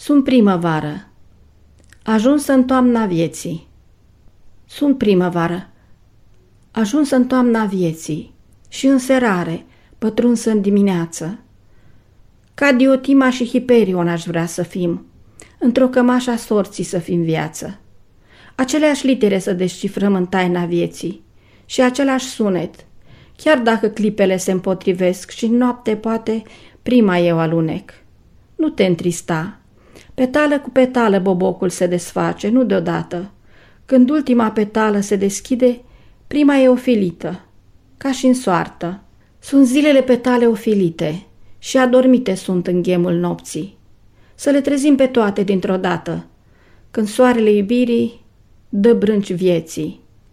Sunt primăvară. Ajuns în toamna vieții. Sunt primăvară. Ajuns în toamna vieții și în serare, pătruns în dimineață. Ca Diotima și Hiperion aș vrea să fim, într-o cămașa sorții să fim viață. Aceleași litere să descifrăm în taina vieții și același sunet, chiar dacă clipele se împotrivesc și în noapte poate prima eu alunec. Nu te întrista, Petală cu petală bobocul se desface, nu deodată. Când ultima petală se deschide, prima e ofilită, ca și în soartă. Sunt zilele petale ofilite și adormite sunt în ghemul nopții. Să le trezim pe toate dintr-o dată, când soarele iubirii dă brânci vieții.